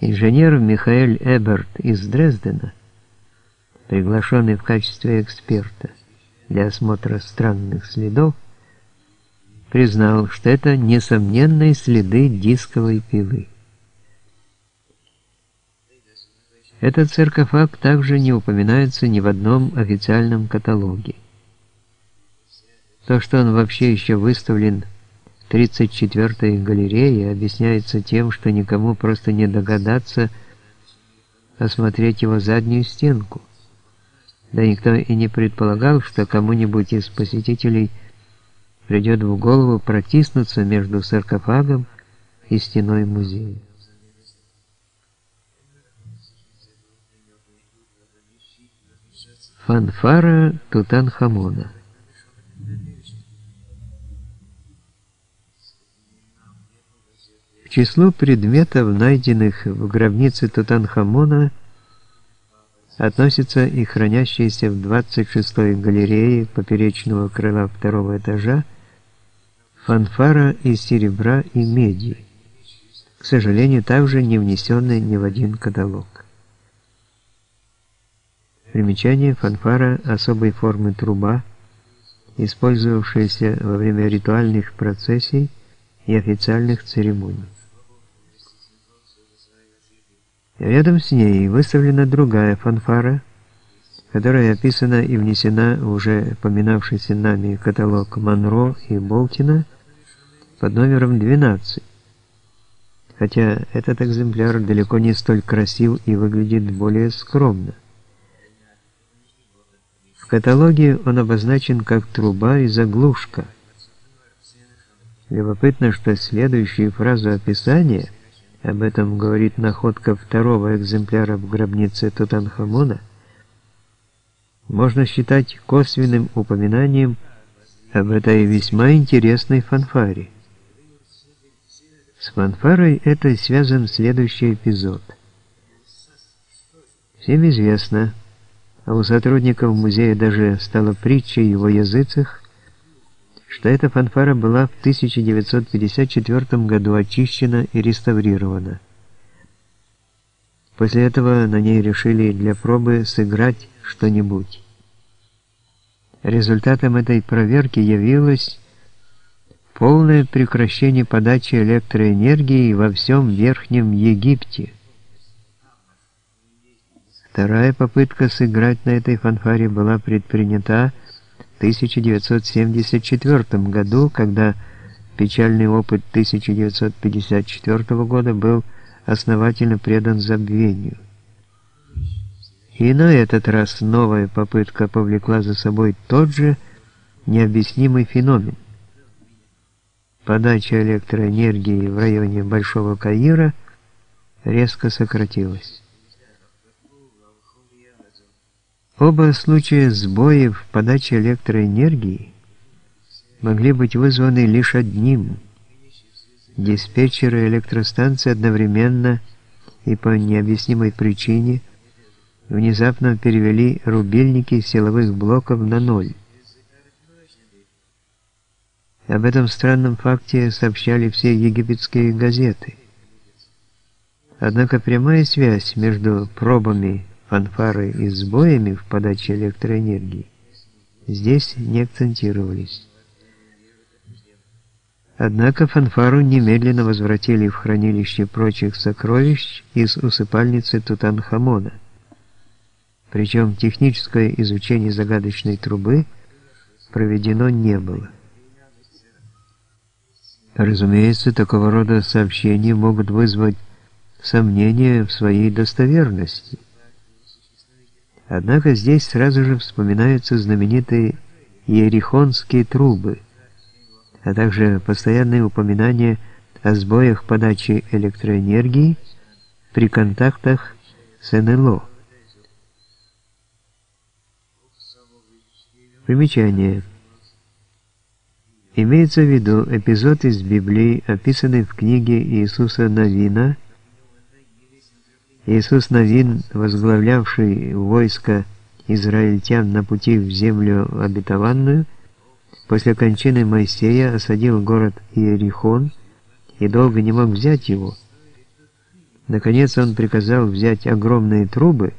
Инженер Михаэль Эберт из Дрездена, приглашенный в качестве эксперта для осмотра странных следов, признал, что это несомненные следы дисковой пилы. Этот саркофаг также не упоминается ни в одном официальном каталоге. То, что он вообще еще выставлен 34-й галерее, объясняется тем, что никому просто не догадаться осмотреть его заднюю стенку. Да никто и не предполагал, что кому-нибудь из посетителей придет в голову протиснуться между саркофагом и стеной музея. Фанфара Тутанхамона Числу предметов, найденных в гробнице Тутанхамона, относятся и хранящиеся в 26-й галерее поперечного крыла второго этажа фанфара из серебра и меди, к сожалению, также не внесенные ни в один каталог. Примечание фанфара особой формы труба, использовавшаяся во время ритуальных процессий и официальных церемоний. Рядом с ней выставлена другая фанфара, которая описана и внесена в уже поминавшийся нами каталог Монро и Болтина под номером 12, хотя этот экземпляр далеко не столь красив и выглядит более скромно. В каталоге он обозначен как труба и заглушка. Любопытно, что следующую фразу описания, об этом говорит находка второго экземпляра в гробнице Тутанхамона, можно считать косвенным упоминанием об этой весьма интересной фанфаре. С фанфарой этой связан следующий эпизод. Всем известно, а у сотрудников музея даже стало притчей его языцах, что эта фанфара была в 1954 году очищена и реставрирована. После этого на ней решили для пробы сыграть что-нибудь. Результатом этой проверки явилось полное прекращение подачи электроэнергии во всем Верхнем Египте. Вторая попытка сыграть на этой фанфаре была предпринята 1974 году, когда печальный опыт 1954 года был основательно предан забвению. И на этот раз новая попытка повлекла за собой тот же необъяснимый феномен. Подача электроэнергии в районе Большого Каира резко сократилась. Оба случая сбоев в подаче электроэнергии могли быть вызваны лишь одним. Диспетчеры электростанции одновременно и по необъяснимой причине внезапно перевели рубильники силовых блоков на ноль. Об этом странном факте сообщали все египетские газеты. Однако прямая связь между пробами фанфары и сбоями в подаче электроэнергии здесь не акцентировались. Однако фанфару немедленно возвратили в хранилище прочих сокровищ из усыпальницы Тутанхамона. Причем техническое изучение загадочной трубы проведено не было. Разумеется, такого рода сообщения могут вызвать сомнения в своей достоверности. Однако здесь сразу же вспоминаются знаменитые иерихонские трубы, а также постоянные упоминания о сбоях подачи электроэнергии при контактах с НЛО. Примечание. Имеется в виду эпизод из Библии, описанный в книге Иисуса Навина Иисус Новин, возглавлявший войско израильтян на пути в землю обетованную, после кончины Моисея осадил город Иерихон и долго не мог взять его, Наконец он приказал взять огромные трубы